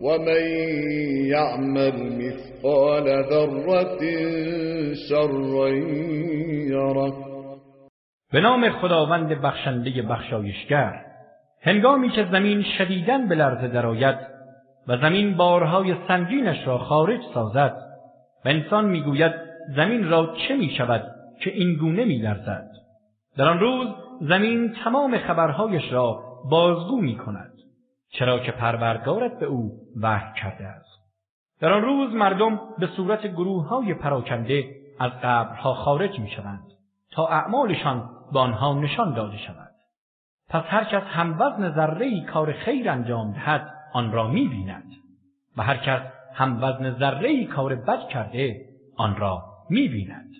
ومن يعمل مثقال ذرة شرا یره به نام خداوند بخشنده بخشایشگر هنگامی که زمین شدیدن به لرزه درآید و زمین بارهای سنگینش را خارج سازد و انسان می‌گوید زمین را چه می شود که این گونه می لرزد. در آن روز زمین تمام خبرهایش را بازگو می کند. چرا که پروردگارت به او وحی کرده است. در آن روز مردم به صورت گروه های پراکنده از قبرها خارج می شوند تا اعمالشان به آنها نشان داده شود. پس هر کس هم وزن ذره کار خیر انجام دهد آن را می بیند و هر کس هم وزن ذره کار بد کرده آن را می بیند.